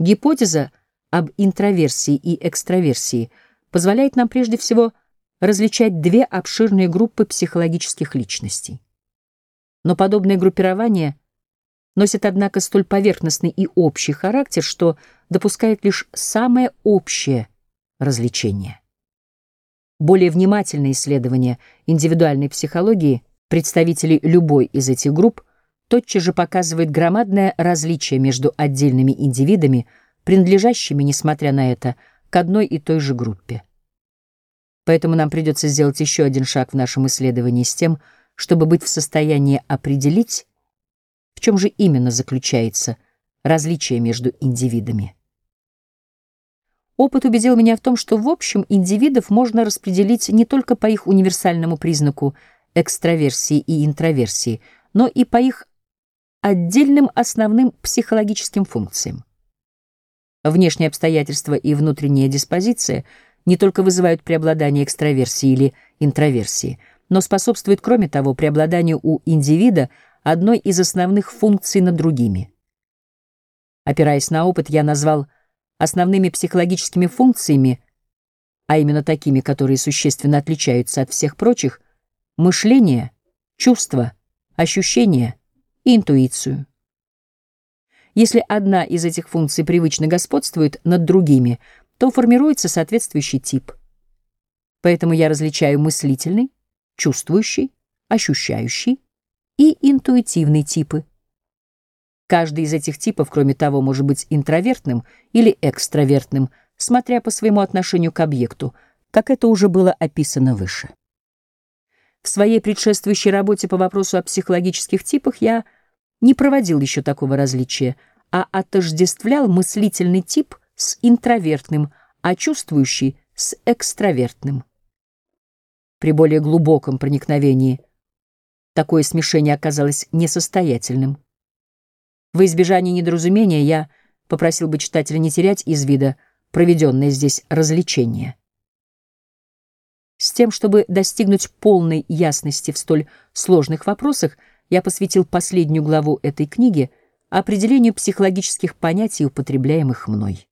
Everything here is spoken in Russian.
Гипотеза об интроверсии и экстраверсии позволяет нам прежде всего различать две обширные группы психологических личностей. Но подобное группирование носит, однако, столь поверхностный и общий характер, что допускает лишь самое общее развлечение. Более внимательное исследование индивидуальной психологии представителей любой из этих групп тотчас же показывает громадное различие между отдельными индивидами, принадлежащими, несмотря на это, к одной и той же группе. Поэтому нам придется сделать еще один шаг в нашем исследовании с тем, чтобы быть в состоянии определить, в чем же именно заключается различие между индивидами. Опыт убедил меня в том, что в общем индивидов можно распределить не только по их универсальному признаку экстраверсии и интроверсии, но и по их отдельным основным психологическим функциям. Внешние обстоятельства и внутренняя диспозиция не только вызывают преобладание экстраверсии или интроверсии, но способствуют, кроме того, преобладанию у индивида одной из основных функций над другими. Опираясь на опыт, я назвал Основными психологическими функциями, а именно такими, которые существенно отличаются от всех прочих, мышление, чувство, ощущение интуицию. Если одна из этих функций привычно господствует над другими, то формируется соответствующий тип. Поэтому я различаю мыслительный, чувствующий, ощущающий и интуитивный типы. Каждый из этих типов, кроме того, может быть интровертным или экстравертным, смотря по своему отношению к объекту, как это уже было описано выше. В своей предшествующей работе по вопросу о психологических типах я не проводил еще такого различия, а отождествлял мыслительный тип с интровертным, а чувствующий — с экстравертным. При более глубоком проникновении такое смешение оказалось несостоятельным. В избежание недоразумения я попросил бы читателя не терять из вида проведенное здесь развлечение. С тем, чтобы достигнуть полной ясности в столь сложных вопросах, я посвятил последнюю главу этой книги определению психологических понятий, употребляемых мной.